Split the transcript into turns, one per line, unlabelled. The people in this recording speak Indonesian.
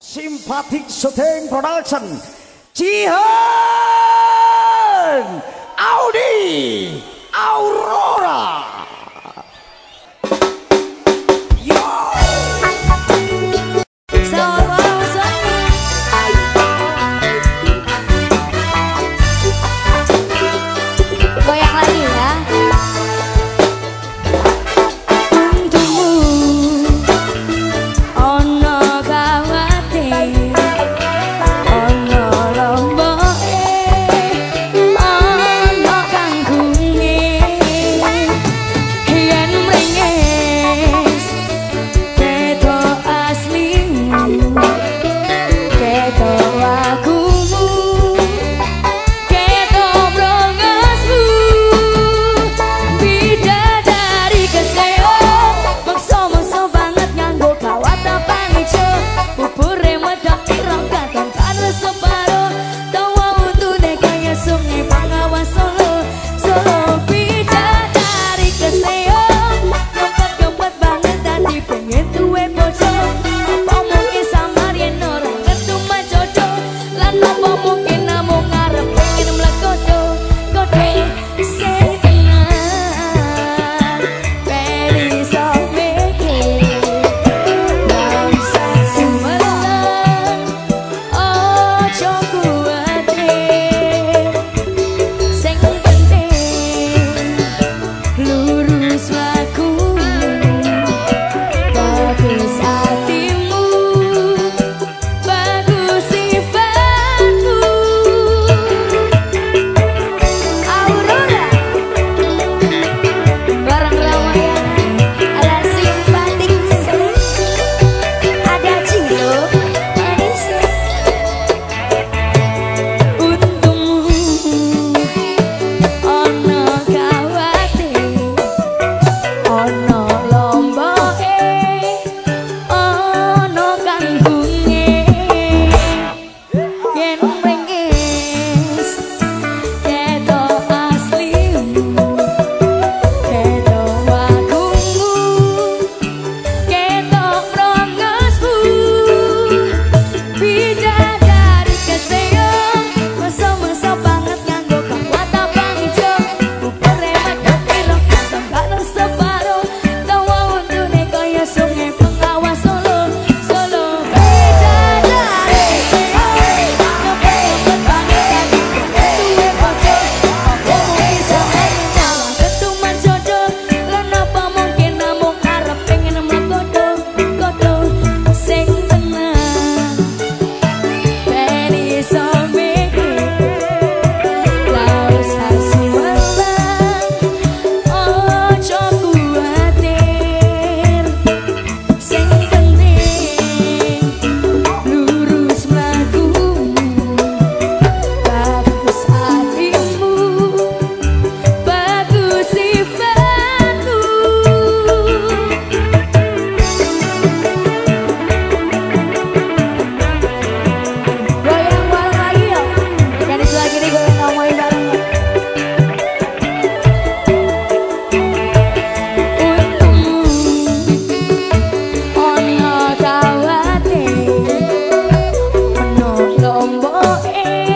Simpatik Shooting Production. Cihan Audi! Aurora em.